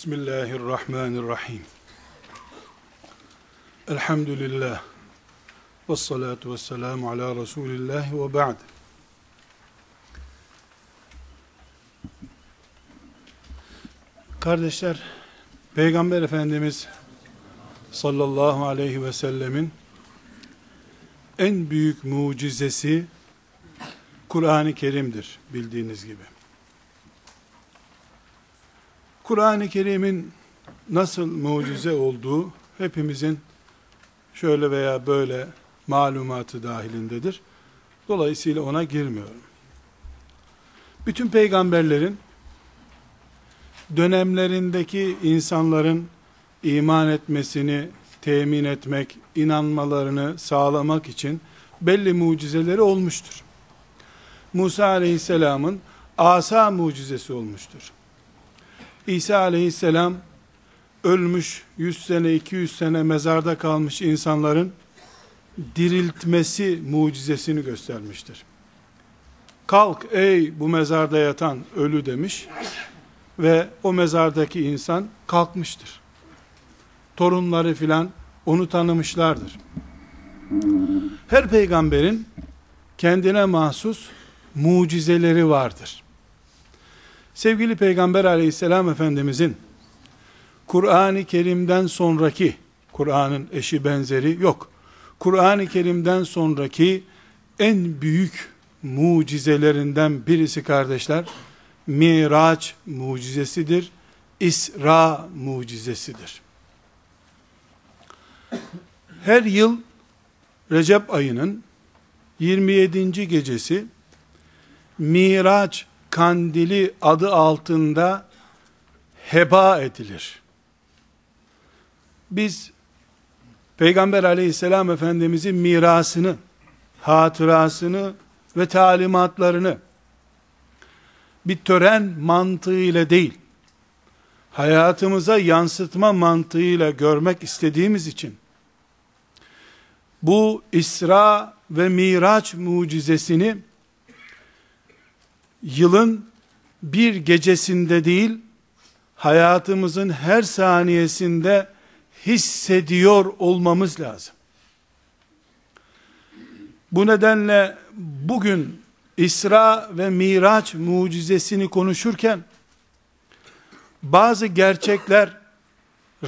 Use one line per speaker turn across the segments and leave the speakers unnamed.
Bismillahirrahmanirrahim. Elhamdülillah. Ve salatu ve selamu ala Resulillah ve ba'd. Kardeşler, Peygamber Efendimiz sallallahu aleyhi ve sellemin en büyük mucizesi Kur'an-ı Kerim'dir bildiğiniz gibi. Kur'an-ı Kerim'in nasıl mucize olduğu hepimizin şöyle veya böyle malumatı dahilindedir. Dolayısıyla ona girmiyorum. Bütün peygamberlerin dönemlerindeki insanların iman etmesini temin etmek, inanmalarını sağlamak için belli mucizeleri olmuştur. Musa aleyhisselamın asa mucizesi olmuştur. İsa aleyhisselam ölmüş 100 sene 200 sene mezarda kalmış insanların diriltmesi mucizesini göstermiştir. Kalk ey bu mezarda yatan ölü demiş ve o mezardaki insan kalkmıştır. Torunları filan onu tanımışlardır. Her peygamberin kendine mahsus mucizeleri vardır. Sevgili Peygamber aleyhisselam efendimizin Kur'an-ı Kerim'den sonraki Kur'an'ın eşi benzeri yok. Kur'an-ı Kerim'den sonraki en büyük mucizelerinden birisi kardeşler Miraç mucizesidir. İsra mucizesidir. Her yıl Recep ayının 27. gecesi Miraç kandili adı altında heba edilir. Biz Peygamber aleyhisselam efendimizin mirasını, hatırasını ve talimatlarını bir tören mantığıyla değil, hayatımıza yansıtma mantığıyla görmek istediğimiz için, bu İsra ve Miraç mucizesini yılın bir gecesinde değil, hayatımızın her saniyesinde hissediyor olmamız lazım. Bu nedenle bugün İsra ve Miraç mucizesini konuşurken bazı gerçekler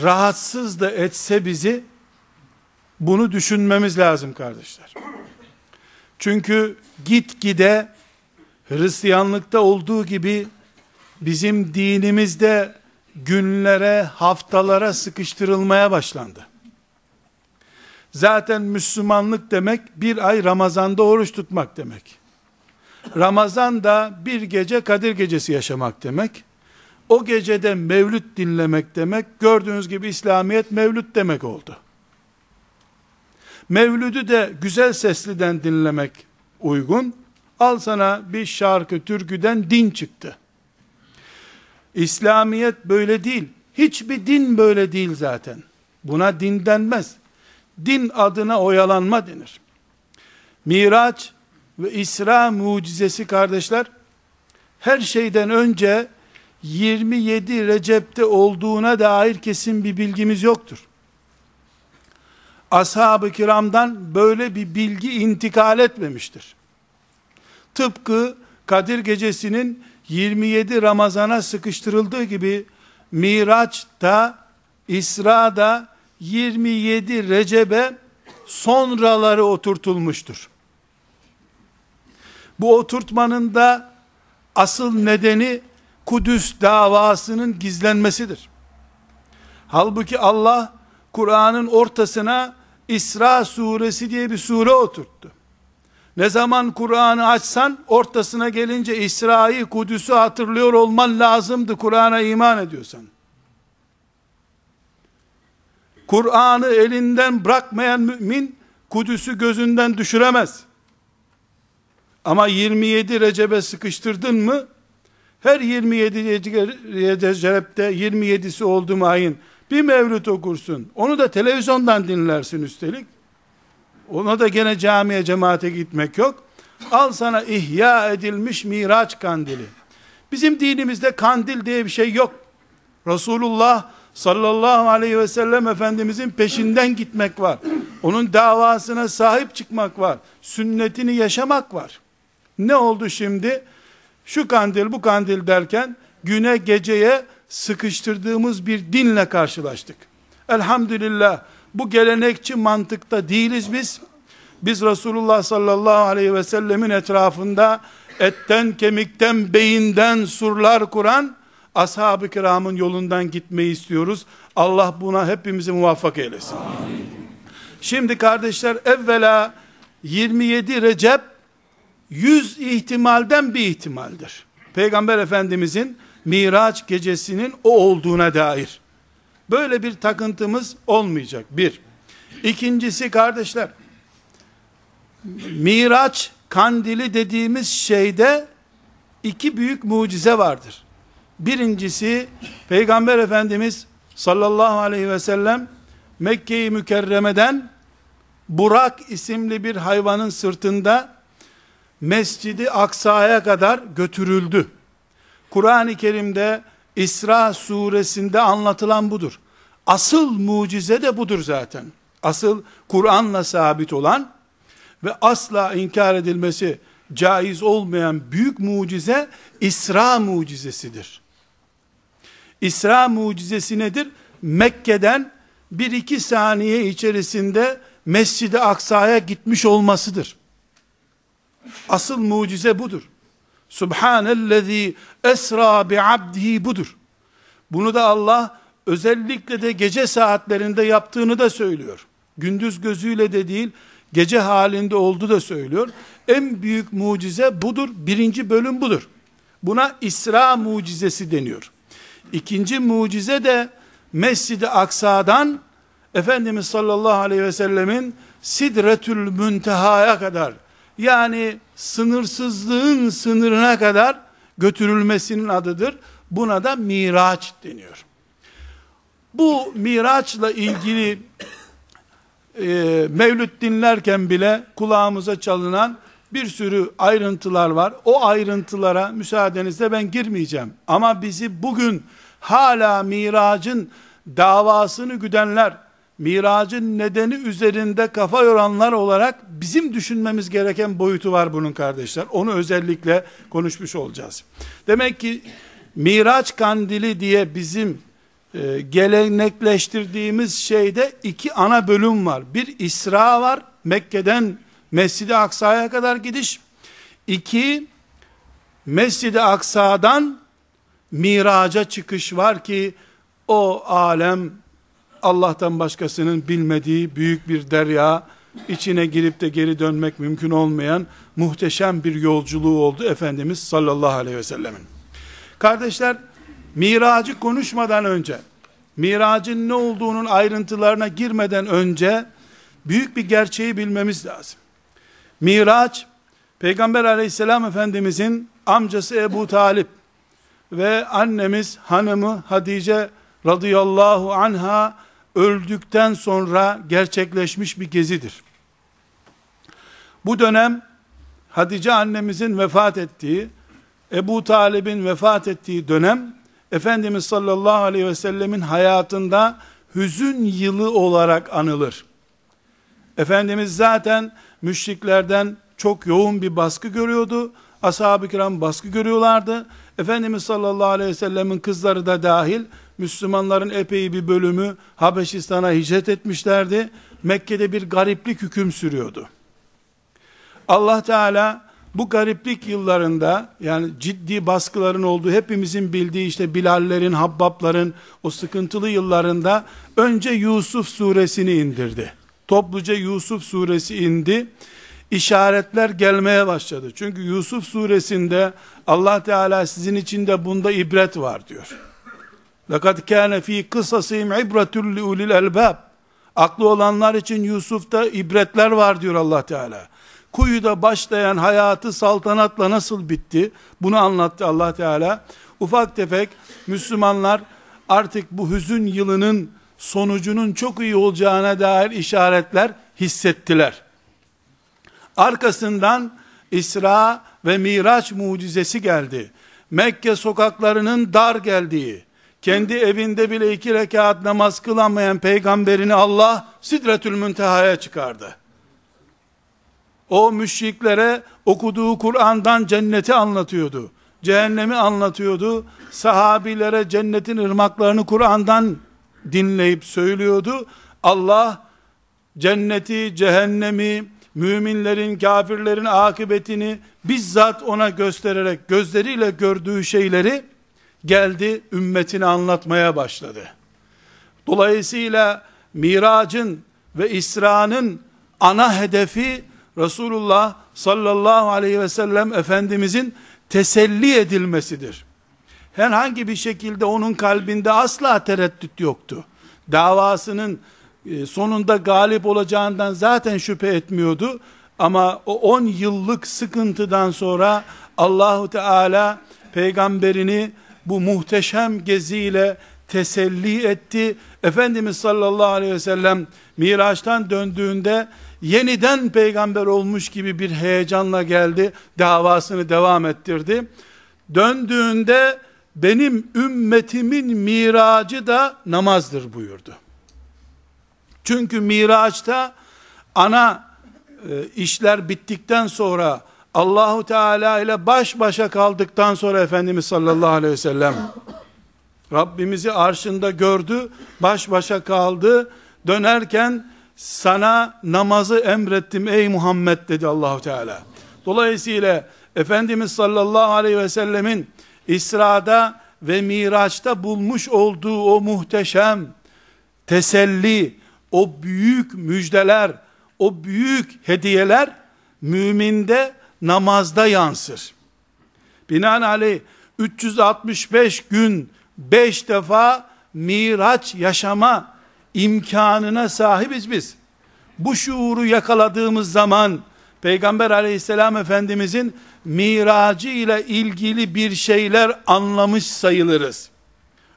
rahatsız da etse bizi bunu düşünmemiz lazım kardeşler. Çünkü gitgide Hristiyanlıkta olduğu gibi bizim dinimizde günlere, haftalara sıkıştırılmaya başlandı. Zaten Müslümanlık demek bir ay Ramazan'da oruç tutmak demek. Ramazan da bir gece Kadir gecesi yaşamak demek. O gecede mevlüt dinlemek demek. Gördüğünüz gibi İslamiyet mevlüt demek oldu. Mevlüdü de güzel sesliden dinlemek uygun. Al sana bir şarkı türküden din çıktı. İslamiyet böyle değil. Hiçbir din böyle değil zaten. Buna din denmez. Din adına oyalanma denir. Miraç ve İsra mucizesi kardeşler, her şeyden önce 27 Recep'te olduğuna dair kesin bir bilgimiz yoktur. Ashab-ı kiramdan böyle bir bilgi intikal etmemiştir. Tıpkı Kadir gecesinin 27 Ramazan'a sıkıştırıldığı gibi Miraç'ta, İsra'da 27 Recep'e sonraları oturtulmuştur. Bu oturtmanın da asıl nedeni Kudüs davasının gizlenmesidir. Halbuki Allah Kur'an'ın ortasına İsra suresi diye bir sure oturttu. Ne zaman Kur'an'ı açsan ortasına gelince İsra'yı, Kudüs'ü hatırlıyor olman lazımdı Kur'an'a iman ediyorsan. Kur'an'ı elinden bırakmayan mümin Kudüs'ü gözünden düşüremez. Ama 27 Recep'e sıkıştırdın mı her 27 Recep'te 27'si oldu mu ayın bir mevlüt okursun. Onu da televizyondan dinlersin üstelik. Ona da gene camiye cemaate gitmek yok. Al sana ihya edilmiş miraç kandili. Bizim dinimizde kandil diye bir şey yok. Resulullah sallallahu aleyhi ve sellem Efendimizin peşinden gitmek var. Onun davasına sahip çıkmak var. Sünnetini yaşamak var. Ne oldu şimdi? Şu kandil bu kandil derken güne geceye sıkıştırdığımız bir dinle karşılaştık. Elhamdülillah bu gelenekçi mantıkta değiliz biz. Biz Resulullah sallallahu aleyhi ve sellemin etrafında etten, kemikten, beyinden surlar kuran ashab-ı kiramın yolundan gitmeyi istiyoruz. Allah buna hepimizi muvaffak eylesin. Amin. Şimdi kardeşler evvela 27 Recep 100 ihtimalden bir ihtimaldir. Peygamber Efendimizin Miraç gecesinin o olduğuna dair. Böyle bir takıntımız olmayacak. Bir. İkincisi kardeşler, Miraç kandili dediğimiz şeyde iki büyük mucize vardır. Birincisi Peygamber Efendimiz sallallahu aleyhi ve sellem Mekke-i Mükerreme'den Burak isimli bir hayvanın sırtında Mescidi Aksa'ya kadar götürüldü. Kur'an-ı Kerim'de İsra suresinde anlatılan budur. Asıl mucize de budur zaten. Asıl Kur'an'la sabit olan ve asla inkar edilmesi caiz olmayan büyük mucize İsra mucizesidir. İsra mucizesi nedir? Mekke'den bir iki saniye içerisinde Mescid-i Aksa'ya gitmiş olmasıdır. Asıl mucize budur. Subhanellezi esra bi abdihi budur. Bunu da Allah özellikle de gece saatlerinde yaptığını da söylüyor. Gündüz gözüyle de değil, gece halinde oldu da söylüyor. En büyük mucize budur. Birinci bölüm budur. Buna İsra mucizesi deniyor. İkinci mucize de Mescid-i Aksa'dan Efendimiz sallallahu aleyhi ve sellemin Sidretül Münteha'ya kadar yani sınırsızlığın sınırına kadar götürülmesinin adıdır. Buna da miraç deniyor. Bu miraçla ilgili e, mevlüt dinlerken bile kulağımıza çalınan bir sürü ayrıntılar var. O ayrıntılara müsaadenizle ben girmeyeceğim. Ama bizi bugün hala miracın davasını güdenler, miracın nedeni üzerinde kafa yoranlar olarak bizim düşünmemiz gereken boyutu var bunun kardeşler. Onu özellikle konuşmuş olacağız. Demek ki miraç kandili diye bizim e, gelenekleştirdiğimiz şeyde iki ana bölüm var. Bir İsra var. Mekke'den Mescid-i Aksa'ya kadar gidiş. İki Mescid-i Aksa'dan miraca çıkış var ki o alem Allah'tan başkasının bilmediği büyük bir derya, içine girip de geri dönmek mümkün olmayan muhteşem bir yolculuğu oldu Efendimiz sallallahu aleyhi ve sellemin. Kardeşler, miracı konuşmadan önce, miracın ne olduğunun ayrıntılarına girmeden önce, büyük bir gerçeği bilmemiz lazım. Miraç, Peygamber aleyhisselam efendimizin amcası Ebu Talip ve annemiz hanımı Hatice radıyallahu anha öldükten sonra gerçekleşmiş bir gezidir. Bu dönem Hatice annemizin vefat ettiği, Ebu Talib'in vefat ettiği dönem, Efendimiz sallallahu aleyhi ve sellemin hayatında hüzün yılı olarak anılır. Efendimiz zaten müşriklerden çok yoğun bir baskı görüyordu. Ashab-ı kiram baskı görüyorlardı. Efendimiz sallallahu aleyhi ve sellemin kızları da dahil Müslümanların epey bir bölümü Habeşistan'a hicret etmişlerdi. Mekke'de bir gariplik hüküm sürüyordu. Allah Teala bu gariplik yıllarında yani ciddi baskıların olduğu hepimizin bildiği işte Bilallerin, Habbabların o sıkıntılı yıllarında önce Yusuf suresini indirdi. Topluca Yusuf suresi indi. işaretler gelmeye başladı. Çünkü Yusuf suresinde Allah Teala sizin için de bunda ibret var diyor. لَقَدْ كَانَ ف۪ي قِصَصِهِمْ عِبْرَةٌ لِعُلِي الْاَلْبَابِ Aklı olanlar için Yusuf'ta ibretler var diyor Allah Teala. Kuyuda başlayan hayatı saltanatla nasıl bitti? Bunu anlattı Allah Teala. Ufak tefek Müslümanlar artık bu hüzün yılının sonucunun çok iyi olacağına dair işaretler hissettiler. Arkasından İsra ve Miraç mucizesi geldi. Mekke sokaklarının dar geldiği, kendi evinde bile iki rekat namaz kılamayan peygamberini Allah Sidretül Münteha'ya çıkardı. O müşriklere okuduğu Kur'an'dan cenneti anlatıyordu. Cehennemi anlatıyordu. Sahabilere cennetin ırmaklarını Kur'an'dan dinleyip söylüyordu. Allah cenneti, cehennemi, müminlerin, kafirlerin akıbetini bizzat ona göstererek gözleriyle gördüğü şeyleri geldi ümmetine anlatmaya başladı. Dolayısıyla miracın ve İsra'nın ana hedefi Resulullah sallallahu aleyhi ve sellem Efendimizin teselli edilmesidir. Herhangi bir şekilde onun kalbinde asla tereddüt yoktu. Davasının e, sonunda galip olacağından zaten şüphe etmiyordu. Ama o 10 yıllık sıkıntıdan sonra Allahu Teala peygamberini bu muhteşem geziyle teselli etti. Efendimiz sallallahu aleyhi ve sellem Miraç'tan döndüğünde yeniden peygamber olmuş gibi bir heyecanla geldi. Davasını devam ettirdi. Döndüğünde benim ümmetimin miracı da namazdır buyurdu. Çünkü miraçta ana e, işler bittikten sonra Allahu Teala ile baş başa kaldıktan sonra Efendimiz sallallahu aleyhi ve sellem Rabbimizi arşında gördü, baş başa kaldı. Dönerken sana namazı emrettim ey Muhammed dedi Allahu Teala. Dolayısıyla Efendimiz sallallahu aleyhi ve sellemin İsra'da ve Miraç'ta bulmuş olduğu o muhteşem teselli, o büyük müjdeler, o büyük hediyeler müminde namazda yansır. Binaenaleyh 365 gün 5 defa miraç yaşama imkanına sahibiz biz. Bu şuuru yakaladığımız zaman Peygamber aleyhisselam efendimizin miracı ile ilgili bir şeyler anlamış sayılırız.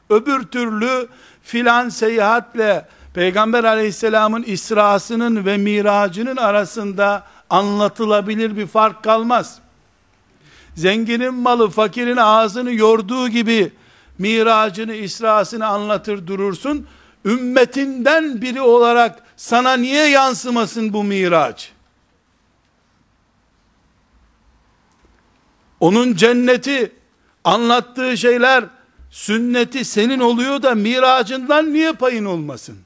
Öbür türlü filan seyahatle Peygamber aleyhisselamın İsrasının ve miracının arasında anlatılabilir bir fark kalmaz. Zenginin malı fakirin ağzını yorduğu gibi miracını, İsrasını anlatır durursun. Ümmetinden biri olarak sana niye yansımasın bu miraç? Onun cenneti, anlattığı şeyler, sünneti senin oluyor da miracından niye payın olmasın?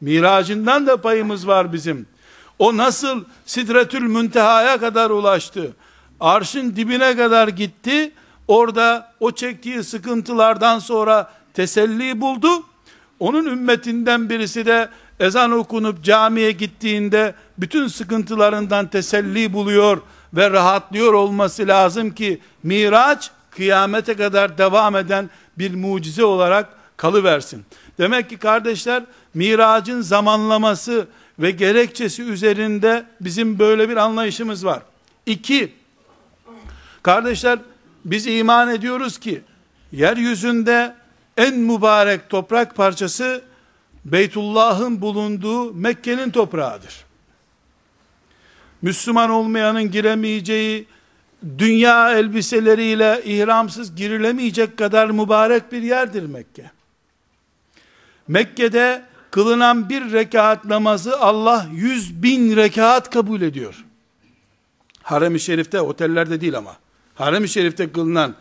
Miracından da payımız var bizim. O nasıl Sidretül Münteha'ya kadar ulaştı? Arşın dibine kadar gitti. Orada o çektiği sıkıntılardan sonra teselli buldu. Onun ümmetinden birisi de ezan okunup camiye gittiğinde bütün sıkıntılarından teselli buluyor ve rahatlıyor olması lazım ki Miraç kıyamete kadar devam eden bir mucize olarak kalıversin. Demek ki kardeşler miracın zamanlaması ve gerekçesi üzerinde bizim böyle bir anlayışımız var. İki, kardeşler biz iman ediyoruz ki yeryüzünde en mübarek toprak parçası Beytullah'ın bulunduğu Mekke'nin toprağıdır. Müslüman olmayanın giremeyeceği dünya elbiseleriyle ihramsız girilemeyecek kadar mübarek bir yerdir Mekke. Mekke'de kılınan bir rekat namazı Allah yüz bin rekat kabul ediyor. Harem-i Şerif'te, otellerde değil ama. Harem-i Şerif'te kılınan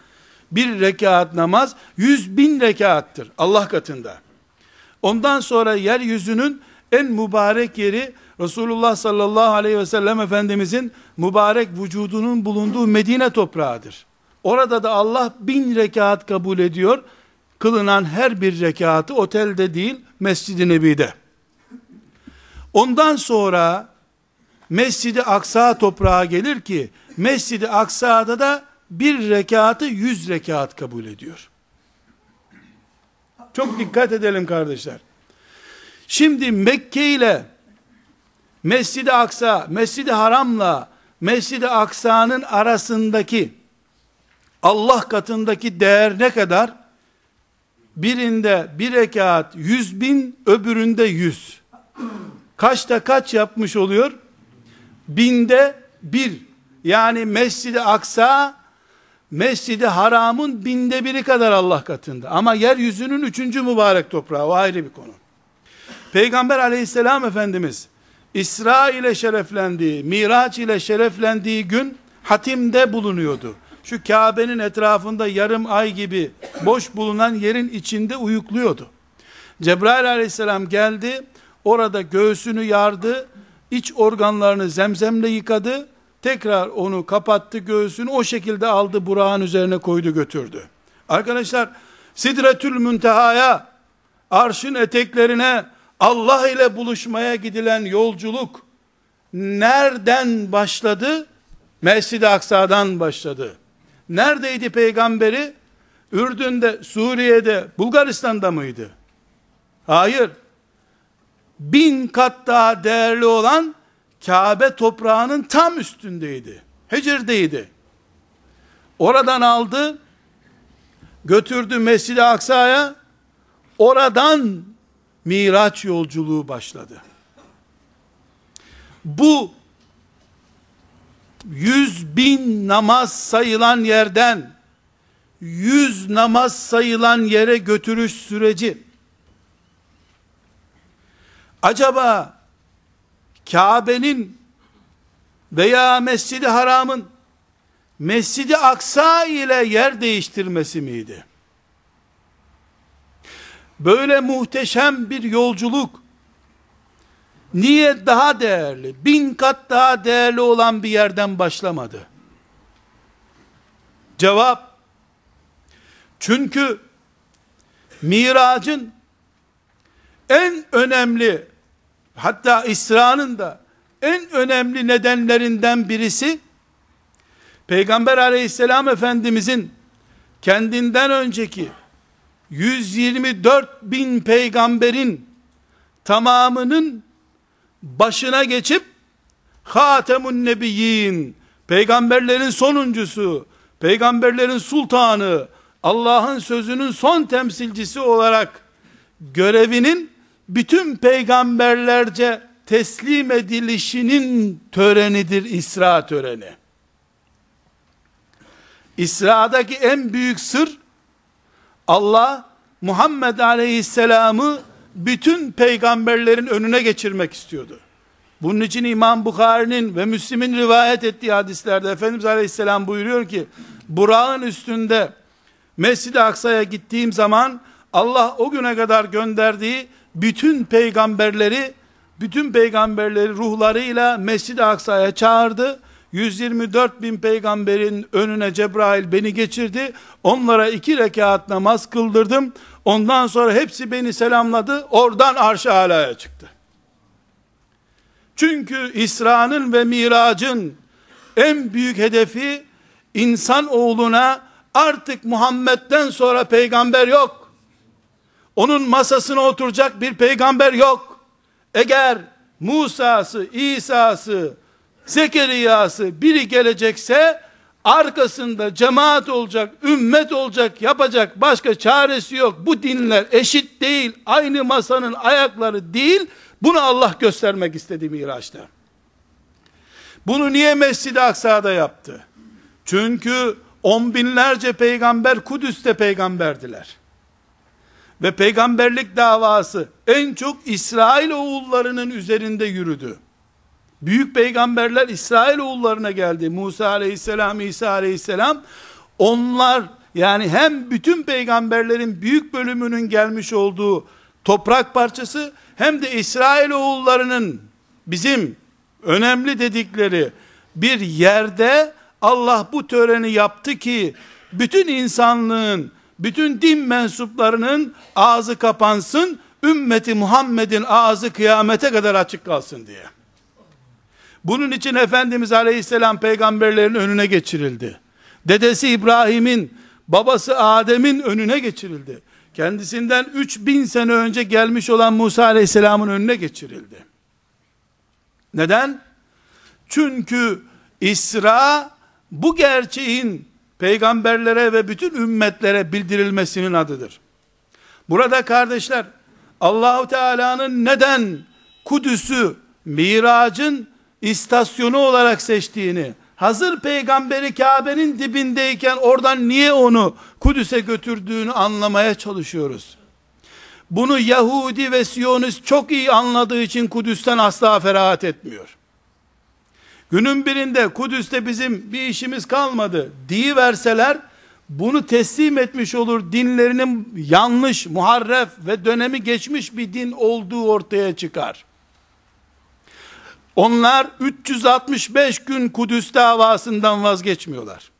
bir rekat namaz yüz bin rekattır Allah katında. Ondan sonra yeryüzünün en mübarek yeri Resulullah sallallahu aleyhi ve sellem Efendimizin mübarek vücudunun bulunduğu Medine toprağıdır. Orada da Allah bin rekat kabul ediyor kılınan her bir rekatı otelde değil Mescid-i Nebi'de. Ondan sonra Mescidi Aksa toprağa gelir ki Mescidi Aksa'da da bir rekatı yüz rekat kabul ediyor. Çok dikkat edelim kardeşler. Şimdi Mekke ile Mescid-i Aksa, Mescid-i Haram'la Mescid-i Aksa'nın arasındaki Allah katındaki değer ne kadar? Birinde bir rekat yüz bin, öbüründe yüz. Kaçta kaç yapmış oluyor? Binde bir. Yani Mescid-i Aksa, Mescid-i Haram'ın binde biri kadar Allah katında. Ama yeryüzünün üçüncü mübarek toprağı, o ayrı bir konu. Peygamber aleyhisselam efendimiz, İsra ile şereflendiği, Miraç ile şereflendiği gün, hatimde bulunuyordu. Şu Kabe'nin etrafında yarım ay gibi boş bulunan yerin içinde uyukluyordu. Cebrail aleyhisselam geldi, orada göğsünü yardı, iç organlarını zemzemle yıkadı, tekrar onu kapattı göğsünü, o şekilde aldı Burak'ın üzerine koydu götürdü. Arkadaşlar, Sidretül Münteha'ya, arşın eteklerine, Allah ile buluşmaya gidilen yolculuk, nereden başladı? Mescid-i Aksa'dan başladı. Neredeydi peygamberi? Ürdün'de, Suriye'de, Bulgaristan'da mıydı? Hayır. Bin kat daha değerli olan Kabe toprağının tam üstündeydi. Hecir'deydi. Oradan aldı, götürdü Mescid-i Aksa'ya, oradan Miraç yolculuğu başladı. Bu yüz bin namaz sayılan yerden yüz namaz sayılan yere götürüş süreci acaba Kabe'nin veya Mescid-i Haram'ın Mescid-i Aksa ile yer değiştirmesi miydi? Böyle muhteşem bir yolculuk niye daha değerli, bin kat daha değerli olan bir yerden başlamadı? Cevap, çünkü miracın en önemli, hatta İsra'nın da en önemli nedenlerinden birisi, Peygamber aleyhisselam efendimizin kendinden önceki 124 bin peygamberin tamamının başına geçip Hatemun Nebiyyin peygamberlerin sonuncusu, peygamberlerin sultanı, Allah'ın sözünün son temsilcisi olarak görevinin bütün peygamberlerce teslim edilişinin törenidir İsra töreni. İsra'daki en büyük sır Allah Muhammed Aleyhisselam'ı bütün peygamberlerin önüne geçirmek istiyordu. Bunun için İmam Bukhari'nin ve Müslim'in rivayet ettiği hadislerde Efendimiz Aleyhisselam buyuruyor ki Burak'ın üstünde Mescid-i Aksa'ya gittiğim zaman Allah o güne kadar gönderdiği bütün peygamberleri bütün peygamberleri ruhlarıyla Mescid-i Aksa'ya çağırdı 124 bin peygamberin önüne Cebrail beni geçirdi. Onlara iki rekat namaz kıldırdım. Ondan sonra hepsi beni selamladı. Oradan arş-ı alaya çıktı. Çünkü İsra'nın ve Mirac'ın en büyük hedefi insan oğluna artık Muhammed'den sonra peygamber yok. Onun masasına oturacak bir peygamber yok. Eğer Musa'sı, İsa'sı, Zekeriya'sı biri gelecekse arkasında cemaat olacak, ümmet olacak, yapacak başka çaresi yok. Bu dinler eşit değil, aynı masanın ayakları değil. Bunu Allah göstermek istedi Miraç'ta. Bunu niye Mescid-i Aksa'da yaptı? Çünkü on binlerce peygamber Kudüs'te peygamberdiler. Ve peygamberlik davası en çok İsrail oğullarının üzerinde yürüdü. Büyük peygamberler İsrail oğullarına geldi. Musa aleyhisselam, İsa aleyhisselam. Onlar yani hem bütün peygamberlerin büyük bölümünün gelmiş olduğu toprak parçası hem de İsrail oğullarının bizim önemli dedikleri bir yerde Allah bu töreni yaptı ki bütün insanlığın, bütün din mensuplarının ağzı kapansın, ümmeti Muhammed'in ağzı kıyamete kadar açık kalsın diye. Bunun için Efendimiz Aleyhisselam peygamberlerin önüne geçirildi. Dedesi İbrahim'in, babası Adem'in önüne geçirildi. Kendisinden 3000 sene önce gelmiş olan Musa Aleyhisselam'ın önüne geçirildi. Neden? Çünkü İsra bu gerçeğin peygamberlere ve bütün ümmetlere bildirilmesinin adıdır. Burada kardeşler Allahu Teala'nın neden Kudüs'ü Mirac'ın istasyonu olarak seçtiğini, hazır peygamberi Kabe'nin dibindeyken oradan niye onu Kudüs'e götürdüğünü anlamaya çalışıyoruz. Bunu Yahudi ve Siyonist çok iyi anladığı için Kudüs'ten asla ferahat etmiyor. Günün birinde Kudüs'te bizim bir işimiz kalmadı verseler bunu teslim etmiş olur dinlerinin yanlış, muharref ve dönemi geçmiş bir din olduğu ortaya çıkar. Onlar 365 gün Kudüs davasından vazgeçmiyorlar.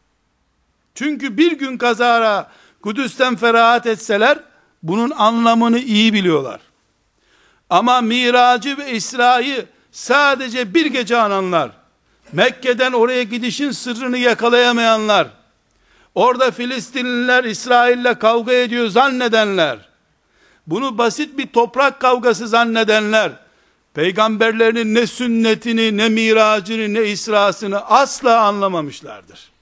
Çünkü bir gün kazara Kudüs'ten ferahat etseler bunun anlamını iyi biliyorlar. Ama miracı ve İsra'yı sadece bir gece ananlar, Mekke'den oraya gidişin sırrını yakalayamayanlar, orada Filistinliler İsrail'le kavga ediyor zannedenler, bunu basit bir toprak kavgası zannedenler, peygamberlerinin ne sünnetini, ne miracını, ne israsını asla anlamamışlardır.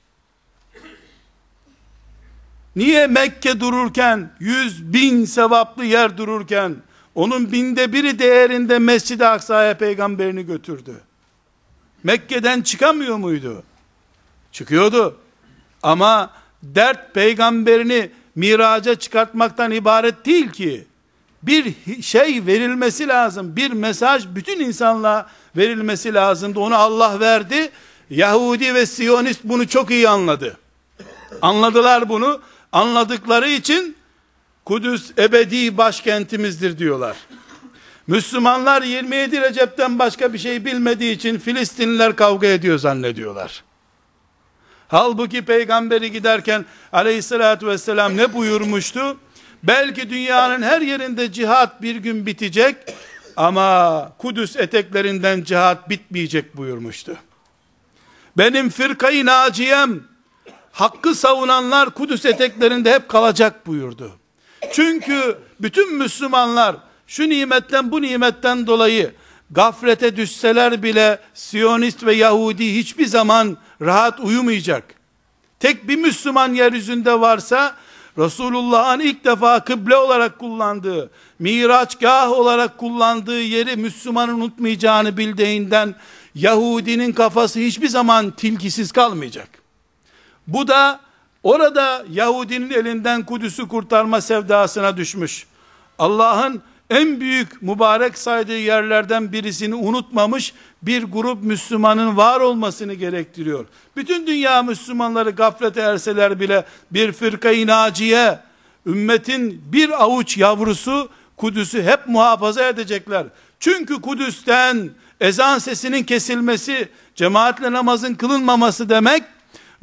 Niye Mekke dururken, yüz bin sevaplı yer dururken, onun binde biri değerinde Mescid-i Aksa'ya peygamberini götürdü? Mekke'den çıkamıyor muydu? Çıkıyordu. Ama dert peygamberini miraca çıkartmaktan ibaret değil ki. Bir şey verilmesi lazım. Bir mesaj bütün insanlığa verilmesi lazımdı. Onu Allah verdi. Yahudi ve Siyonist bunu çok iyi anladı. Anladılar bunu. Anladıkları için Kudüs ebedi başkentimizdir diyorlar. Müslümanlar 27 Recep'ten başka bir şey bilmediği için Filistinliler kavga ediyor zannediyorlar. Halbuki peygamberi giderken aleyhissalatü vesselam ne buyurmuştu? Belki dünyanın her yerinde cihat bir gün bitecek ama Kudüs eteklerinden cihat bitmeyecek buyurmuştu. Benim fırkayı naciyem hakkı savunanlar Kudüs eteklerinde hep kalacak buyurdu. Çünkü bütün Müslümanlar şu nimetten bu nimetten dolayı gaflete düşseler bile Siyonist ve Yahudi hiçbir zaman rahat uyumayacak. Tek bir Müslüman yeryüzünde varsa Resulullah'ın ilk defa kıble olarak kullandığı, miraçgah olarak kullandığı yeri Müslümanın unutmayacağını bildiğinden Yahudinin kafası hiçbir zaman tilkisiz kalmayacak. Bu da orada Yahudinin elinden Kudüs'ü kurtarma sevdasına düşmüş. Allah'ın en büyük mübarek saydığı yerlerden birisini unutmamış bir grup Müslümanın var olmasını gerektiriyor. Bütün dünya Müslümanları gaflete erseler bile bir fırka-i ümmetin bir avuç yavrusu Kudüs'ü hep muhafaza edecekler. Çünkü Kudüs'ten ezan sesinin kesilmesi, cemaatle namazın kılınmaması demek,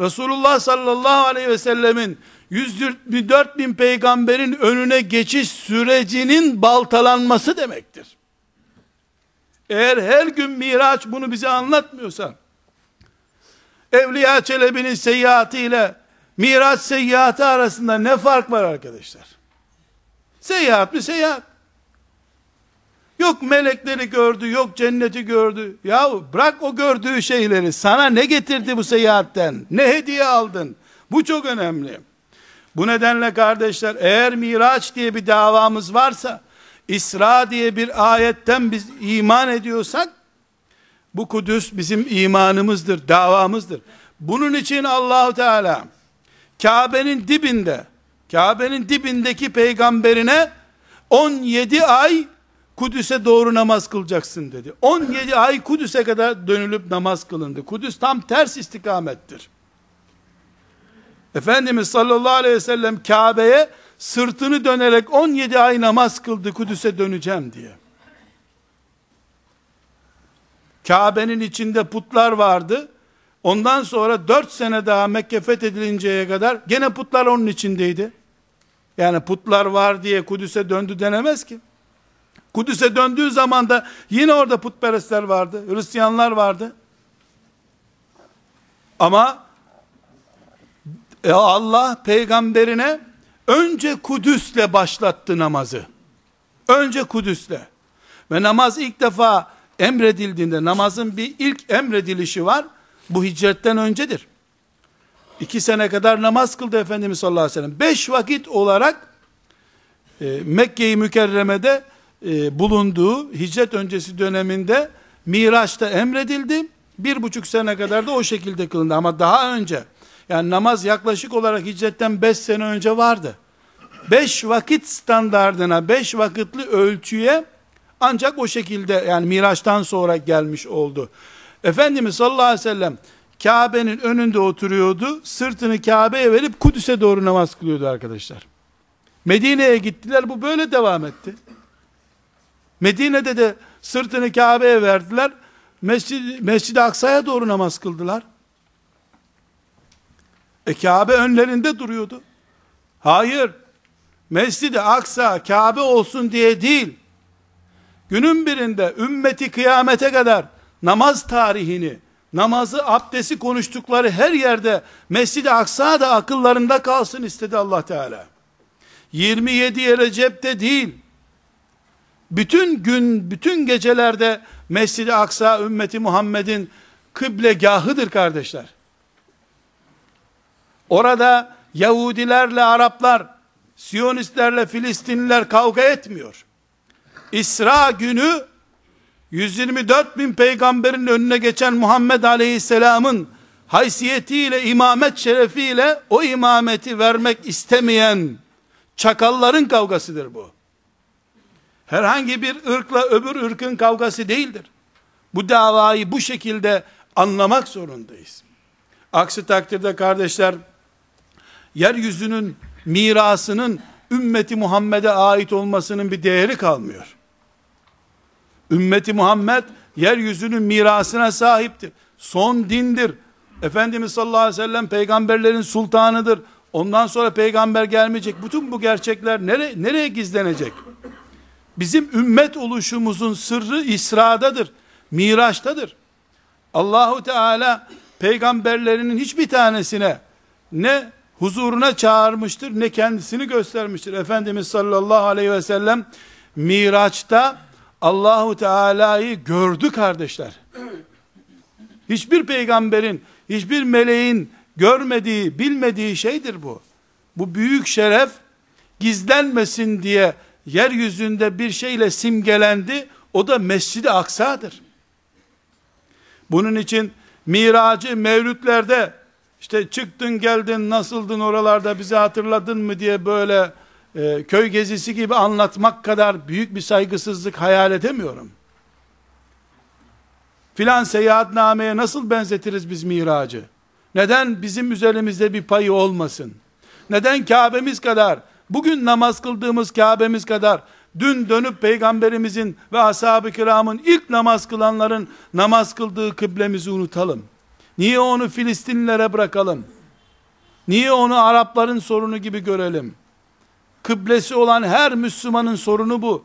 Resulullah sallallahu aleyhi ve sellemin 104 bin peygamberin önüne geçiş sürecinin baltalanması demektir. Eğer her gün Miraç bunu bize anlatmıyorsa, Evliya Çelebi'nin seyyahati ile Miraç seyyahati arasında ne fark var arkadaşlar? Seyahat mi seyahat? Yok melekleri gördü, yok cenneti gördü. Ya bırak o gördüğü şeyleri. Sana ne getirdi bu seyahatten? Ne hediye aldın? Bu çok önemli. Bu nedenle kardeşler eğer Miraç diye bir davamız varsa İsra diye bir ayetten biz iman ediyorsak bu Kudüs bizim imanımızdır, davamızdır. Bunun için Allahu Teala Kabe'nin dibinde Kabe'nin dibindeki peygamberine 17 ay Kudüs'e doğru namaz kılacaksın dedi. 17 ay Kudüs'e kadar dönülüp namaz kılındı. Kudüs tam ters istikamettir. Efendimiz sallallahu aleyhi ve sellem Kabe'ye sırtını dönerek 17 ay namaz kıldı Kudüs'e döneceğim diye. Kabe'nin içinde putlar vardı. Ondan sonra 4 sene daha Mekke fethedilinceye kadar gene putlar onun içindeydi. Yani putlar var diye Kudüs'e döndü denemez ki. Kudüs'e döndüğü zaman da yine orada putperestler vardı, Hristiyanlar vardı. Ama e Allah peygamberine önce Kudüs'le başlattı namazı. Önce Kudüs'le. Ve namaz ilk defa emredildiğinde namazın bir ilk emredilişi var. Bu hicretten öncedir. İki sene kadar namaz kıldı Efendimiz sallallahu aleyhi ve sellem. Beş vakit olarak e, Mekke-i Mükerreme'de e, bulunduğu hicret öncesi döneminde Miraç'ta emredildi. Bir buçuk sene kadar da o şekilde kılındı. Ama daha önce yani namaz yaklaşık olarak hicretten beş sene önce vardı. Beş vakit standardına, beş vakitli ölçüye ancak o şekilde yani Miraç'tan sonra gelmiş oldu. Efendimiz sallallahu aleyhi ve sellem Kabe'nin önünde oturuyordu. Sırtını Kabe'ye verip Kudüs'e doğru namaz kılıyordu arkadaşlar. Medine'ye gittiler. Bu böyle devam etti. Medine'de de sırtını Kabe'ye verdiler. Mescid, Mescid-i Aksa'ya doğru namaz kıldılar. E Kabe önlerinde duruyordu. Hayır. Mescid-i Aksa Kabe olsun diye değil. Günün birinde ümmeti kıyamete kadar namaz tarihini, namazı, abdesti konuştukları her yerde Mescid-i Aksa da akıllarında kalsın istedi Allah Teala. 27 Recep'te değil, bütün gün, bütün gecelerde Mescid-i Aksa ümmeti Muhammed'in kıblegahıdır kardeşler. Orada Yahudilerle Araplar, Siyonistlerle Filistinliler kavga etmiyor. İsra günü 124 bin peygamberin önüne geçen Muhammed Aleyhisselam'ın haysiyetiyle, imamet şerefiyle o imameti vermek istemeyen çakalların kavgasıdır bu. Herhangi bir ırkla öbür ırkın kavgası değildir. Bu davayı bu şekilde anlamak zorundayız. Aksi takdirde kardeşler, yeryüzünün mirasının ümmeti Muhammed'e ait olmasının bir değeri kalmıyor. Ümmeti Muhammed yeryüzünün mirasına sahiptir. Son dindir. Efendimiz sallallahu aleyhi ve sellem peygamberlerin sultanıdır. Ondan sonra peygamber gelmeyecek. Bütün bu gerçekler nereye, nereye gizlenecek? Bizim ümmet oluşumuzun sırrı İsra'dadır. Miraç'tadır. Allahu Teala peygamberlerinin hiçbir tanesine ne huzuruna çağırmıştır ne kendisini göstermiştir. Efendimiz sallallahu aleyhi ve sellem Miraç'ta Allahu Teala'yı gördü kardeşler. Hiçbir peygamberin, hiçbir meleğin görmediği, bilmediği şeydir bu. Bu büyük şeref gizlenmesin diye yeryüzünde bir şeyle simgelendi. O da Mescid-i Aksa'dır. Bunun için miracı mevlütlerde işte çıktın geldin nasıldın oralarda bizi hatırladın mı diye böyle e, köy gezisi gibi anlatmak kadar büyük bir saygısızlık hayal edemiyorum. Filan seyahatnameye nasıl benzetiriz biz miracı? Neden bizim üzerimizde bir payı olmasın? Neden Kabe'miz kadar, bugün namaz kıldığımız Kabe'miz kadar, dün dönüp peygamberimizin ve ashab-ı kiramın ilk namaz kılanların namaz kıldığı kıblemizi unutalım? Niye onu Filistinlilere bırakalım? Niye onu Arapların sorunu gibi görelim? Kıblesi olan her Müslümanın sorunu bu.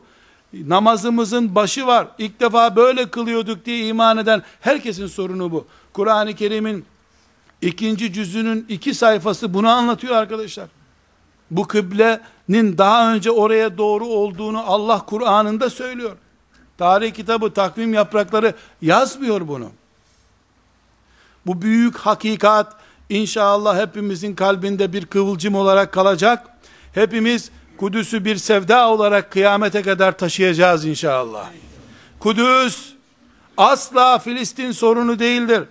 Namazımızın başı var. İlk defa böyle kılıyorduk diye iman eden herkesin sorunu bu. Kur'an-ı Kerim'in ikinci cüzünün iki sayfası bunu anlatıyor arkadaşlar. Bu kıblenin daha önce oraya doğru olduğunu Allah Kur'an'ında söylüyor. Tarih kitabı, takvim yaprakları yazmıyor bunu. Bu büyük hakikat inşallah hepimizin kalbinde bir kıvılcım olarak kalacak. Hepimiz Kudüs'ü bir sevda olarak kıyamete kadar taşıyacağız inşallah. Kudüs asla Filistin sorunu değildir.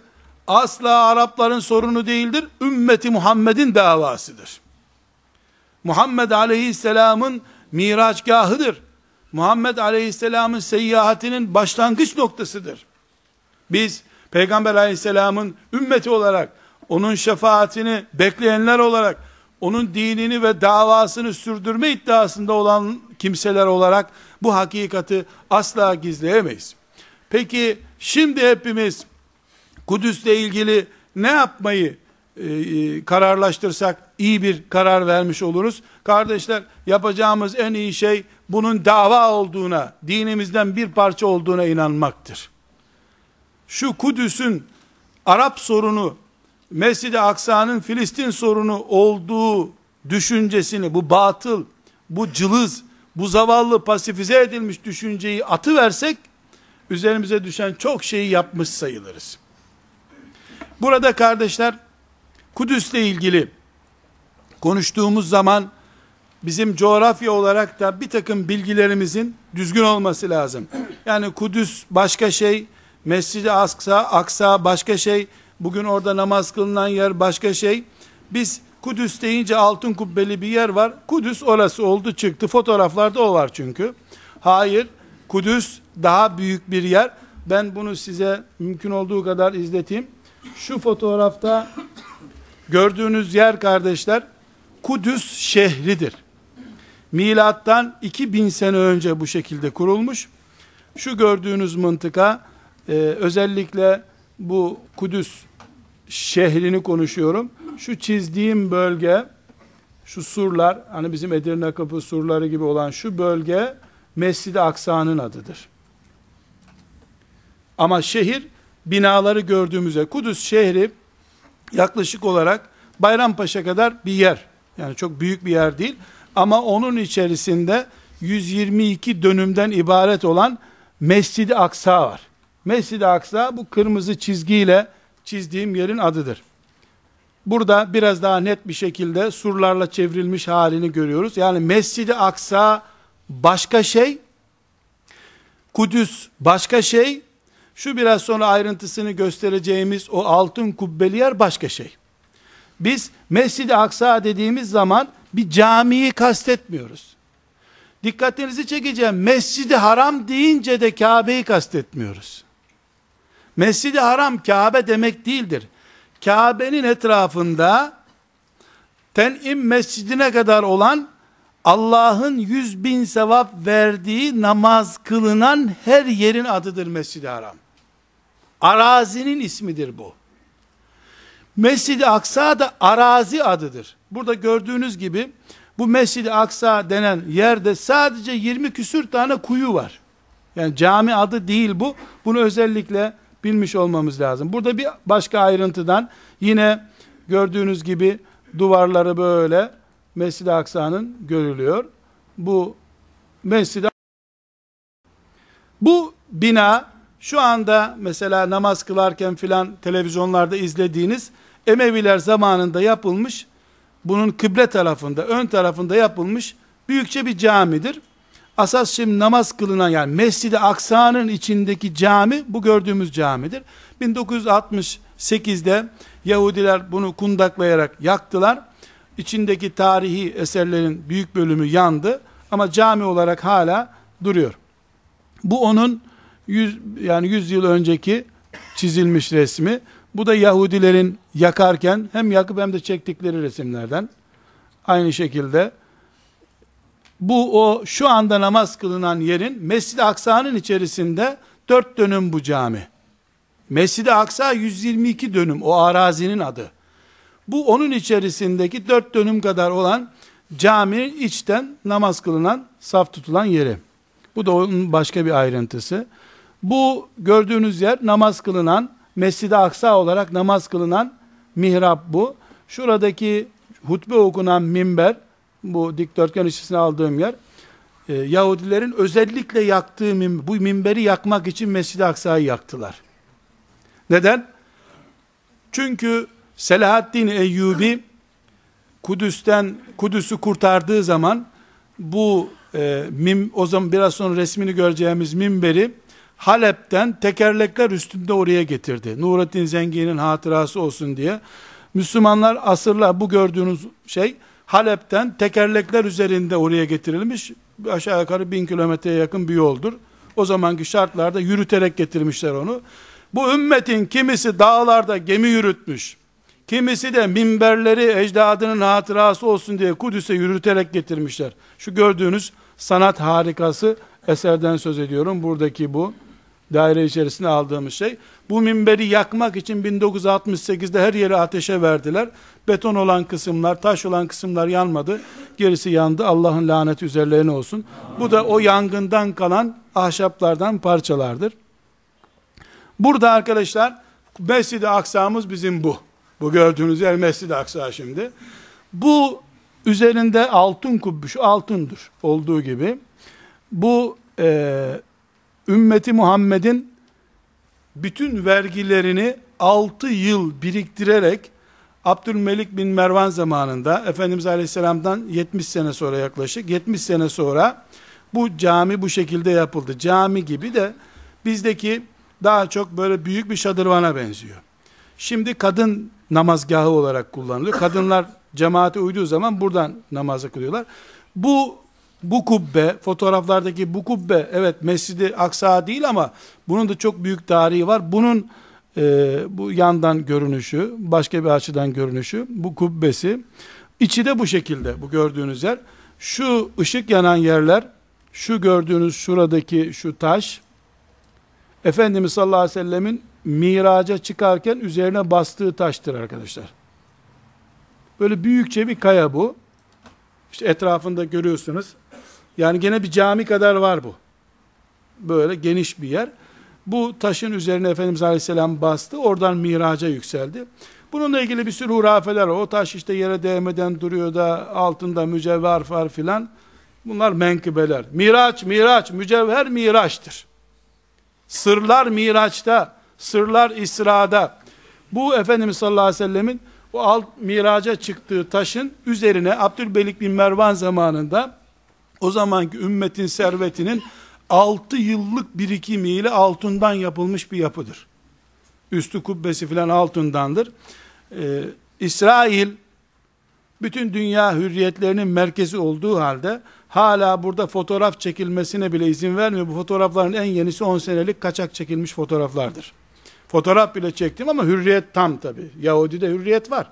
Asla Arapların sorunu değildir. Ümmeti Muhammed'in davasıdır. Muhammed Aleyhisselam'ın miraçgahıdır. Muhammed Aleyhisselam'ın seyyahatinin başlangıç noktasıdır. Biz Peygamber Aleyhisselam'ın ümmeti olarak onun şefaatini bekleyenler olarak onun dinini ve davasını sürdürme iddiasında olan kimseler olarak bu hakikati asla gizleyemeyiz. Peki şimdi hepimiz Kudüs'le ilgili ne yapmayı e, e, kararlaştırsak iyi bir karar vermiş oluruz. Kardeşler yapacağımız en iyi şey bunun dava olduğuna, dinimizden bir parça olduğuna inanmaktır. Şu Kudüs'ün Arap sorunu Mescid-i Aksa'nın Filistin sorunu olduğu düşüncesini, bu batıl, bu cılız, bu zavallı pasifize edilmiş düşünceyi atı versek, üzerimize düşen çok şeyi yapmış sayılırız. Burada kardeşler, Kudüs'le ilgili konuştuğumuz zaman, bizim coğrafya olarak da bir takım bilgilerimizin düzgün olması lazım. Yani Kudüs başka şey, Mescid-i Aksa, Aksa başka şey, bugün orada namaz kılınan yer başka şey. Biz Kudüs deyince altın kubbeli bir yer var. Kudüs orası oldu çıktı. Fotoğraflarda o var çünkü. Hayır, Kudüs daha büyük bir yer. Ben bunu size mümkün olduğu kadar izleteyim. Şu fotoğrafta gördüğünüz yer kardeşler, Kudüs şehridir. Milattan 2000 sene önce bu şekilde kurulmuş. Şu gördüğünüz mıntıka e, özellikle bu Kudüs şehrini konuşuyorum. Şu çizdiğim bölge şu surlar hani bizim Edirne Kapı surları gibi olan şu bölge Mescid-i Aksa'nın adıdır. Ama şehir binaları gördüğümüzde Kudüs şehri yaklaşık olarak Bayrampaşa kadar bir yer. Yani çok büyük bir yer değil. Ama onun içerisinde 122 dönümden ibaret olan Mescid-i Aksa var. Mescid-i Aksa bu kırmızı çizgiyle çizdiğim yerin adıdır. Burada biraz daha net bir şekilde surlarla çevrilmiş halini görüyoruz. Yani Mescid-i Aksa başka şey, Kudüs başka şey, şu biraz sonra ayrıntısını göstereceğimiz o altın kubbeli yer başka şey. Biz Mescid-i Aksa dediğimiz zaman bir camiyi kastetmiyoruz. Dikkatinizi çekeceğim. Mescid-i Haram deyince de Kabe'yi kastetmiyoruz. Mescid-i Haram Kabe demek değildir. Kabe'nin etrafında Ten'im mescidine kadar olan Allah'ın yüz bin sevap verdiği namaz kılınan her yerin adıdır Mescid-i Haram. Arazinin ismidir bu. Mescid-i Aksa da arazi adıdır. Burada gördüğünüz gibi bu Mescid-i Aksa denen yerde sadece 20 küsür tane kuyu var. Yani cami adı değil bu. Bunu özellikle bilmiş olmamız lazım. Burada bir başka ayrıntıdan yine gördüğünüz gibi duvarları böyle Mescid-i Aksa'nın görülüyor. Bu Mescid-i Bu bina şu anda mesela namaz kılarken filan televizyonlarda izlediğiniz Emeviler zamanında yapılmış bunun kıble tarafında, ön tarafında yapılmış büyükçe bir camidir. Asas şimdi namaz kılınan yani Mescid-i Aksa'nın içindeki cami bu gördüğümüz camidir. 1968'de Yahudiler bunu kundaklayarak yaktılar. İçindeki tarihi eserlerin büyük bölümü yandı ama cami olarak hala duruyor. Bu onun 100 yani 100 yıl önceki çizilmiş resmi. Bu da Yahudilerin yakarken hem yakıp hem de çektikleri resimlerden. Aynı şekilde bu o şu anda namaz kılınan yerin Mescid-i Aksa'nın içerisinde dört dönüm bu cami. Mescid-i Aksa 122 dönüm o arazinin adı. Bu onun içerisindeki dört dönüm kadar olan cami içten namaz kılınan, saf tutulan yeri. Bu da onun başka bir ayrıntısı. Bu gördüğünüz yer namaz kılınan, Mescid-i Aksa olarak namaz kılınan mihrap bu. Şuradaki hutbe okunan minber, bu dikdörtgen içerisine aldığım yer, e, Yahudilerin özellikle yaktığı minber, bu minberi yakmak için Mescid-i Aksa'yı yaktılar. Neden? Çünkü Selahaddin Eyyubi Kudüs'ten Kudüs'ü kurtardığı zaman bu e, mim, o zaman biraz sonra resmini göreceğimiz minberi Halep'ten tekerlekler üstünde oraya getirdi. Nurettin Zengin'in hatırası olsun diye. Müslümanlar asırlar bu gördüğünüz şey Halep'ten tekerlekler üzerinde oraya getirilmiş. Aşağı yukarı bin kilometreye yakın bir yoldur. O zamanki şartlarda yürüterek getirmişler onu. Bu ümmetin kimisi dağlarda gemi yürütmüş. Kimisi de minberleri ecdadının hatırası olsun diye Kudüs'e yürüterek getirmişler. Şu gördüğünüz sanat harikası eserden söz ediyorum. Buradaki bu daire içerisinde aldığımız şey. Bu minberi yakmak için 1968'de her yeri ateşe verdiler. Beton olan kısımlar, taş olan kısımlar yanmadı. Gerisi yandı. Allah'ın laneti üzerlerine olsun. Bu da o yangından kalan ahşaplardan parçalardır. Burada arkadaşlar Mescid-i Aksa'mız bizim bu. Bu gördüğünüz yer Mescid-i Aksa şimdi. Bu üzerinde altın kubbe, şu altındır olduğu gibi. Bu e, ümmeti Muhammed'in bütün vergilerini 6 yıl biriktirerek Abdülmelik bin Mervan zamanında Efendimiz Aleyhisselam'dan 70 sene sonra yaklaşık 70 sene sonra bu cami bu şekilde yapıldı. Cami gibi de bizdeki daha çok böyle büyük bir şadırvana benziyor. Şimdi kadın namazgahı olarak kullanılıyor. Kadınlar cemaate uyduğu zaman buradan namazı kılıyorlar. Bu bu kubbe, fotoğraflardaki bu kubbe, evet Mescidi Aksa değil ama bunun da çok büyük tarihi var. Bunun e, bu yandan görünüşü, başka bir açıdan görünüşü, bu kubbesi, içi de bu şekilde, bu gördüğünüz yer. Şu ışık yanan yerler, şu gördüğünüz şuradaki şu taş, Efendimiz sallallahu aleyhi ve sellemin miraca çıkarken üzerine bastığı taştır arkadaşlar. Böyle büyükçe bir kaya bu. İşte etrafında görüyorsunuz. Yani gene bir cami kadar var bu. Böyle geniş bir yer. Bu taşın üzerine Efendimiz Aleyhisselam bastı. Oradan miraca yükseldi. Bununla ilgili bir sürü hurafeler var. O taş işte yere değmeden duruyor da altında mücevher var filan. Bunlar menkıbeler. Miraç, miraç, mücevher miraçtır. Sırlar miraçta, sırlar İsra'da. Bu Efendimiz sallallahu aleyhi ve sellemin o alt miraca çıktığı taşın üzerine Abdülbelik bin Mervan zamanında o zamanki ümmetin servetinin 6 yıllık birikimiyle altından yapılmış bir yapıdır. Üstü kubbesi filan altındandır. Ee, İsrail bütün dünya hürriyetlerinin merkezi olduğu halde hala burada fotoğraf çekilmesine bile izin vermiyor. Bu fotoğrafların en yenisi 10 senelik kaçak çekilmiş fotoğraflardır. Fotoğraf bile çektim ama hürriyet tam tabi. Yahudi'de hürriyet var.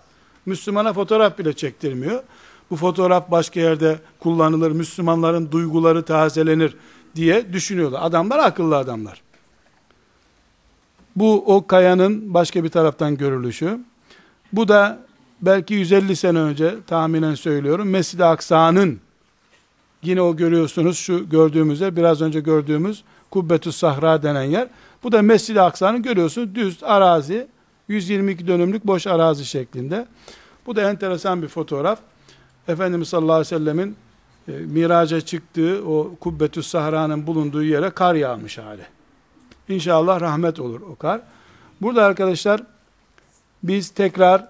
Müslümana fotoğraf bile çektirmiyor. Bu fotoğraf başka yerde kullanılır, Müslümanların duyguları tazelenir diye düşünüyorlar. Adamlar akıllı adamlar. Bu o kayanın başka bir taraftan görülüşü. Bu da belki 150 sene önce tahminen söylüyorum Mescid-i Aksa'nın yine o görüyorsunuz şu gördüğümüzde biraz önce gördüğümüz Kubbetü Sahra denen yer. Bu da Mescid-i Aksa'nın görüyorsunuz düz arazi 122 dönümlük boş arazi şeklinde. Bu da enteresan bir fotoğraf. Efendimiz sallallahu aleyhi ve sellemin e, miraca çıktığı o Kubbetü Sahra'nın bulunduğu yere kar yağmış hali. İnşallah rahmet olur o kar. Burada arkadaşlar biz tekrar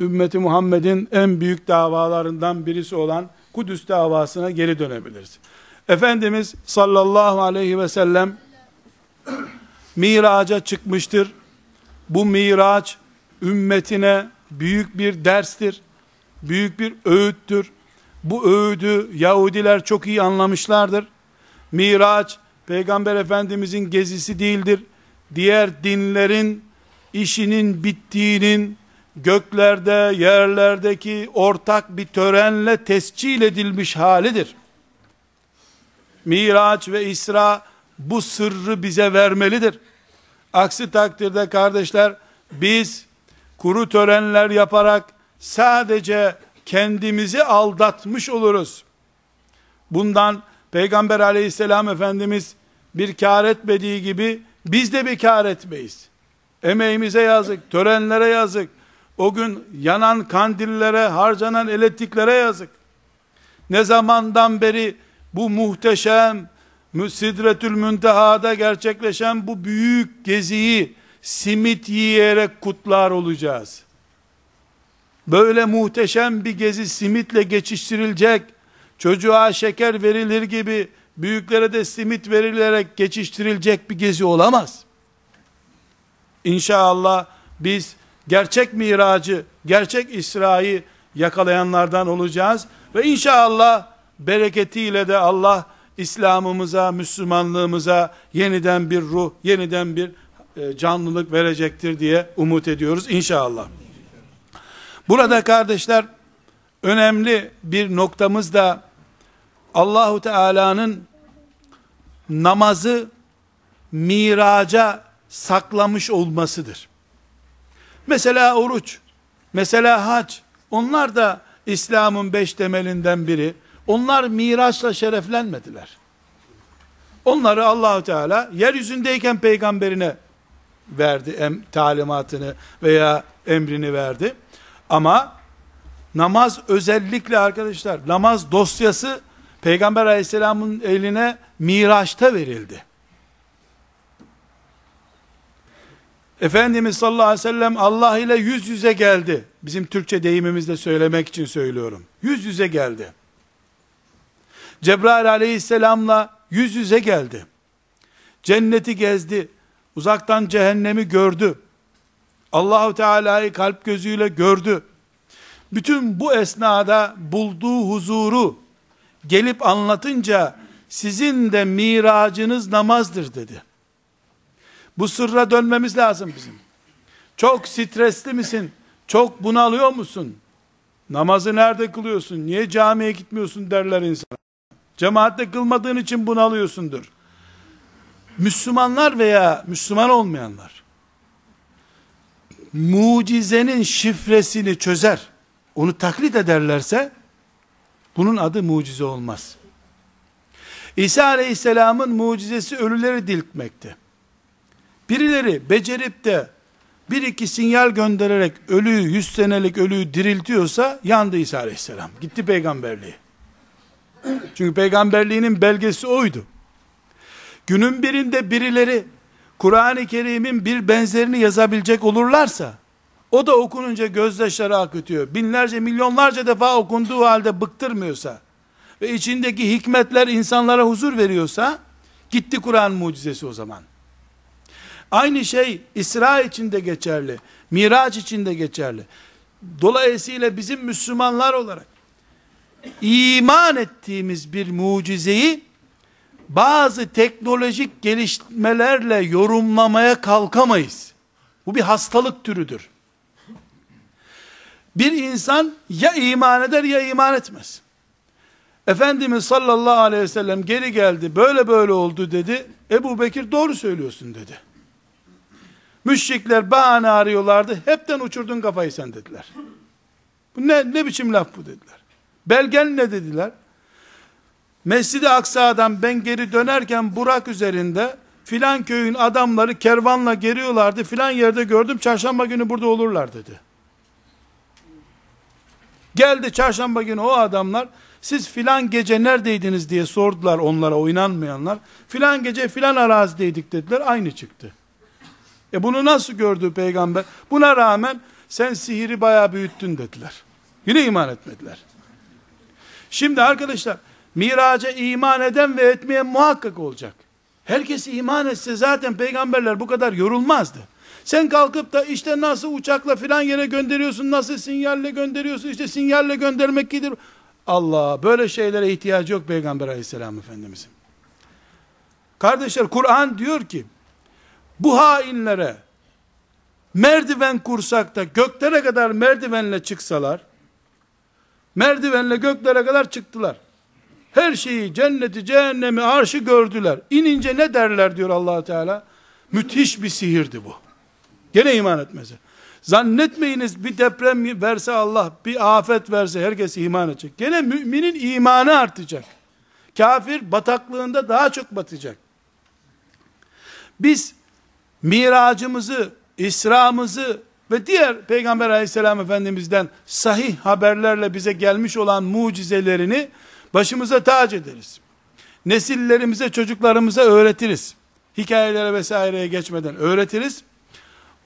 ümmeti Muhammed'in en büyük davalarından birisi olan Kudüs davasına geri dönebiliriz. Efendimiz sallallahu aleyhi ve sellem miraca çıkmıştır. Bu miraç ümmetine büyük bir derstir. Büyük bir öğüttür. Bu öğüdü Yahudiler çok iyi anlamışlardır. Miraç Peygamber Efendimizin gezisi değildir. Diğer dinlerin işinin bittiğinin göklerde, yerlerdeki ortak bir törenle tescil edilmiş halidir. Miraç ve İsra bu sırrı bize vermelidir. Aksi takdirde kardeşler biz kuru törenler yaparak sadece kendimizi aldatmış oluruz. Bundan Peygamber aleyhisselam Efendimiz bir kar etmediği gibi biz de bir kar etmeyiz. Emeğimize yazık, törenlere yazık, o gün yanan kandillere, harcanan elektriklere yazık. Ne zamandan beri bu muhteşem, Sidretül Münteha'da gerçekleşen bu büyük geziyi simit yiyerek kutlar olacağız. Böyle muhteşem bir gezi simitle geçiştirilecek, çocuğa şeker verilir gibi büyüklere de simit verilerek geçiştirilecek bir gezi olamaz. İnşallah biz gerçek miracı, gerçek İsra'yı yakalayanlardan olacağız ve inşallah bereketiyle de Allah İslam'ımıza, Müslümanlığımıza yeniden bir ruh, yeniden bir e, canlılık verecektir diye umut ediyoruz inşallah. Burada kardeşler önemli bir noktamız da Allahu Teala'nın namazı miraca saklamış olmasıdır. Mesela oruç, mesela hac, onlar da İslam'ın beş temelinden biri. Onlar miraçla şereflenmediler. Onları Allahu Teala yeryüzündeyken peygamberine verdi em, talimatını veya emrini verdi. Ama namaz özellikle arkadaşlar namaz dosyası Peygamber aleyhisselamın eline Miraç'ta verildi. Efendimiz sallallahu aleyhi ve sellem Allah ile yüz yüze geldi. Bizim Türkçe deyimimizle söylemek için söylüyorum. Yüz yüze geldi. Cebrail aleyhisselamla yüz yüze geldi. Cenneti gezdi. Uzaktan cehennemi gördü. Allahu Teala'yı kalp gözüyle gördü. Bütün bu esnada bulduğu huzuru gelip anlatınca sizin de miracınız namazdır dedi. Bu sırra dönmemiz lazım bizim. Çok stresli misin? Çok bunalıyor musun? Namazı nerede kılıyorsun? Niye camiye gitmiyorsun derler insana. Cemaatte kılmadığın için bunalıyorsundur. Müslümanlar veya Müslüman olmayanlar mucizenin şifresini çözer. Onu taklit ederlerse bunun adı mucize olmaz. İsa Aleyhisselam'ın mucizesi ölüleri diltmekti. Birileri becerip de bir iki sinyal göndererek ölüyü, yüz senelik ölüyü diriltiyorsa yandı İsa Aleyhisselam. Gitti peygamberliği. Çünkü peygamberliğinin belgesi oydu. Günün birinde birileri Kur'an-ı Kerim'in bir benzerini yazabilecek olurlarsa o da okununca gözyaşları akıtıyor. Binlerce, milyonlarca defa okunduğu halde bıktırmıyorsa ve içindeki hikmetler insanlara huzur veriyorsa gitti Kur'an mucizesi o zaman. Aynı şey İsra için de geçerli. Miraç için de geçerli. Dolayısıyla bizim Müslümanlar olarak iman ettiğimiz bir mucizeyi bazı teknolojik gelişmelerle yorumlamaya kalkamayız. Bu bir hastalık türüdür. Bir insan ya iman eder ya iman etmez. Efendimiz sallallahu aleyhi ve sellem geri geldi, böyle böyle oldu dedi. Ebu Bekir doğru söylüyorsun dedi. Müşrikler bahane arıyorlardı. Hepten uçurdun kafayı sen dediler. Bu ne, ne biçim laf bu dediler. Belgen ne dediler? Mescid-i Aksa'dan ben geri dönerken Burak üzerinde filan köyün adamları kervanla geliyorlardı. Filan yerde gördüm çarşamba günü burada olurlar dedi. Geldi çarşamba günü o adamlar siz filan gece neredeydiniz diye sordular onlara oynanmayanlar. Filan gece filan arazideydik dediler aynı çıktı. E bunu nasıl gördü peygamber? Buna rağmen sen sihiri bayağı büyüttün dediler. Yine iman etmediler. Şimdi arkadaşlar miraca iman eden ve etmeyen muhakkak olacak. Herkes iman etse zaten peygamberler bu kadar yorulmazdı. Sen kalkıp da işte nasıl uçakla filan yere gönderiyorsun, nasıl sinyalle gönderiyorsun, işte sinyalle göndermek gidir. Allah böyle şeylere ihtiyacı yok Peygamber aleyhisselam efendimizin. Kardeşler Kur'an diyor ki bu hainlere merdiven kursak da göklere kadar merdivenle çıksalar merdivenle göklere kadar çıktılar. Her şeyi cenneti, cehennemi, arşı gördüler. İnince ne derler diyor allah Teala? Müthiş bir sihirdi bu. Gene iman etmezler. Zannetmeyiniz bir deprem verse Allah, bir afet verse herkes iman edecek. Gene müminin imanı artacak. Kafir bataklığında daha çok batacak. Biz miracımızı, İsra'mızı ve diğer Peygamber aleyhisselam efendimizden sahih haberlerle bize gelmiş olan mucizelerini başımıza tac ederiz. Nesillerimize, çocuklarımıza öğretiriz. Hikayelere vesaireye geçmeden öğretiriz.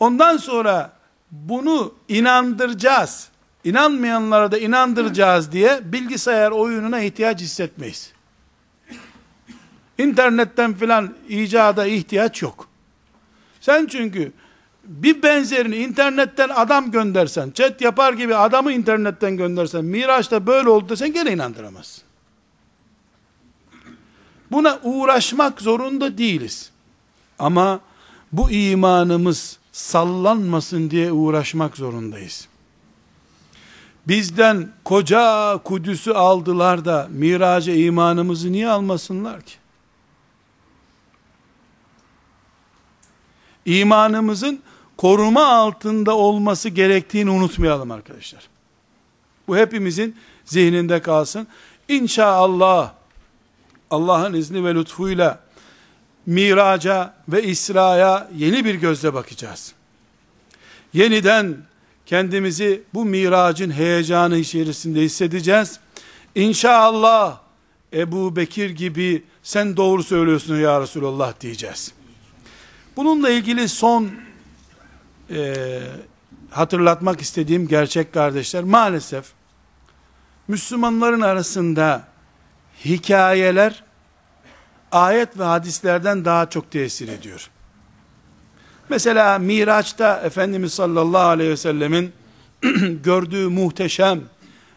Ondan sonra bunu inandıracağız. İnanmayanlara da inandıracağız diye bilgisayar oyununa ihtiyaç hissetmeyiz. İnternetten filan icada ihtiyaç yok. Sen çünkü bir benzerini internetten adam göndersen, chat yapar gibi adamı internetten göndersen, Miraç'ta böyle oldu desen gene inandıramazsın. Buna uğraşmak zorunda değiliz. Ama bu imanımız sallanmasın diye uğraşmak zorundayız. Bizden koca Kudüs'ü aldılar da miraca imanımızı niye almasınlar ki? İmanımızın koruma altında olması gerektiğini unutmayalım arkadaşlar. Bu hepimizin zihninde kalsın. İnşallah Allah'ın izni ve lütfuyla miraca ve İsra'ya yeni bir gözle bakacağız. Yeniden kendimizi bu miracın heyecanı içerisinde hissedeceğiz. İnşallah Ebu Bekir gibi sen doğru söylüyorsun ya Resulallah diyeceğiz. Bununla ilgili son e, hatırlatmak istediğim gerçek kardeşler maalesef Müslümanların arasında hikayeler ayet ve hadislerden daha çok tesir ediyor. Mesela Miraç'ta Efendimiz sallallahu aleyhi ve sellemin gördüğü muhteşem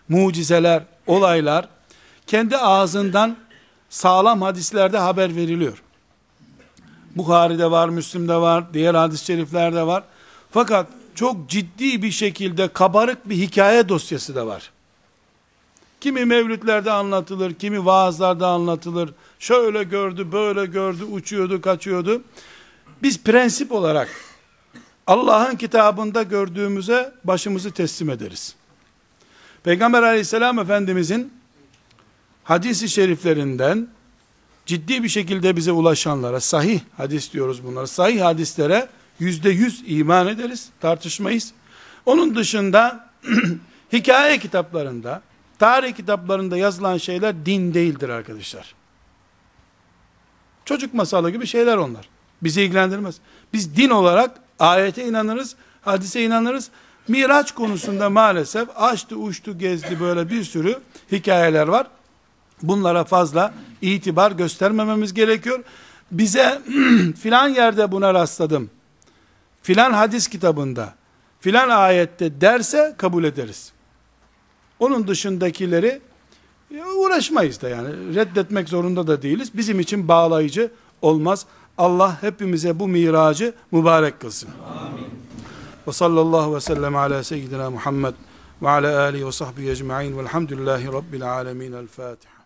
mucizeler, olaylar kendi ağzından sağlam hadislerde haber veriliyor. Bukhari'de var, Müslim'de var, diğer hadis-i şeriflerde var. Fakat çok ciddi bir şekilde kabarık bir hikaye dosyası da var. Kimi mevlütlerde anlatılır, kimi vaazlarda anlatılır. Şöyle gördü, böyle gördü, uçuyordu, kaçıyordu. Biz prensip olarak Allah'ın kitabında gördüğümüze başımızı teslim ederiz. Peygamber aleyhisselam efendimizin hadisi şeriflerinden ciddi bir şekilde bize ulaşanlara, sahih hadis diyoruz bunlara, sahih hadislere yüzde yüz iman ederiz, tartışmayız. Onun dışında hikaye kitaplarında, tarih kitaplarında yazılan şeyler din değildir arkadaşlar. Çocuk masalı gibi şeyler onlar. Bizi ilgilendirmez. Biz din olarak ayete inanırız, hadise inanırız. Miraç konusunda maalesef açtı, uçtu, gezdi böyle bir sürü hikayeler var. Bunlara fazla itibar göstermememiz gerekiyor. Bize filan yerde buna rastladım. Filan hadis kitabında, filan ayette derse kabul ederiz. Onun dışındakileri uğraşmayız da yani. Reddetmek zorunda da değiliz. Bizim için bağlayıcı olmaz. Allah hepimize bu miracı mübarek kılsın. Amin. Ve sallallahu ve sellem ala seyyidina Muhammed ve ala alihi ve sahbihi ecma'in velhamdülillahi rabbil alemin. El Fatiha.